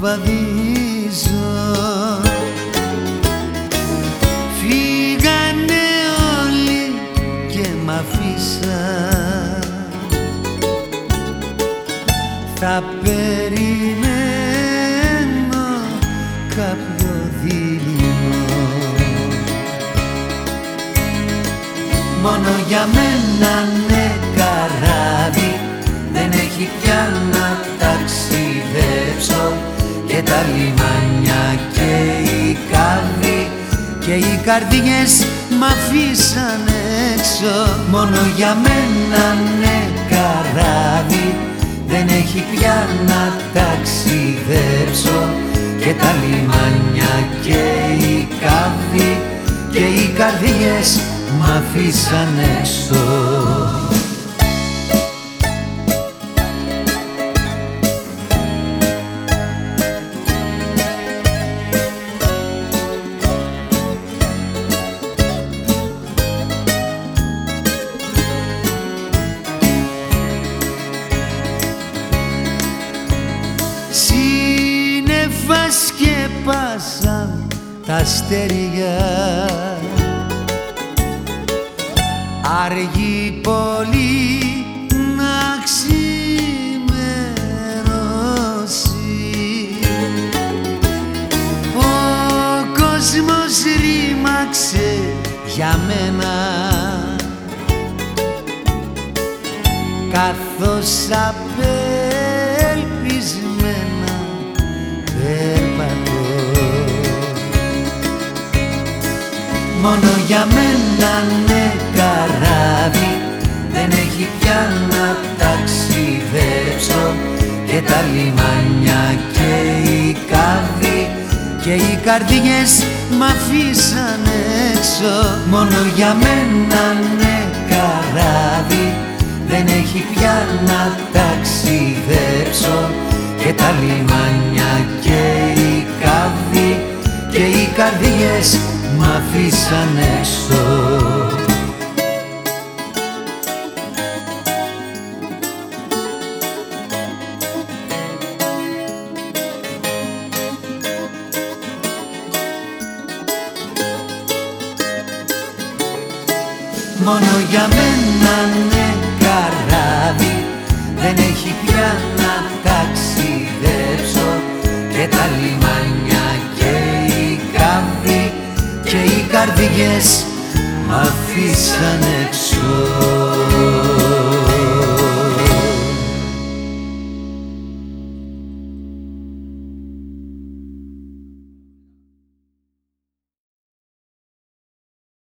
βαδίζω. Φύγανε όλοι και μ' αφήσαν Θα περιμένω κάποιο δίλημα Μόνο για μένα ναι καράβι Δεν έχει πια να ταξιδέψω Και τα λιμάνια και οι κάβοι Και οι καρδιές μ' αφήσαν έξω. Μόνο για μένα ναι καράβι Δεν έχει πια να ταξιδέψω. Και τα λιμάνια και οι κάβοι Και οι καρδιές μ' αφήσαν έξω Σύννεφα σκεπάσαν τα αστέρια. Αργεί πολύ να ξημερώσει. Ο κόσμος ρήμαξε για μένα. Καθώς απελπισμένα Μόνο για μένα ναι καράβι. Δεν έχει πια να ταξιδέψω. Και τα λιμάνια και οι κάβοι Και οι καρδιές μ' αφήσαν έξω. Μόνο για μένα ναι καράβι. Δεν έχει πια να ταξιδέψω. Και τα λιμάνια και οι κάβοι Και οι καρδιές μ' αφήσαν έξω. Μόνο για μένα ναι καράβι Δεν έχει πια να ταξιδέψω. Και τα λιμάνια μ' αφήσαν έξω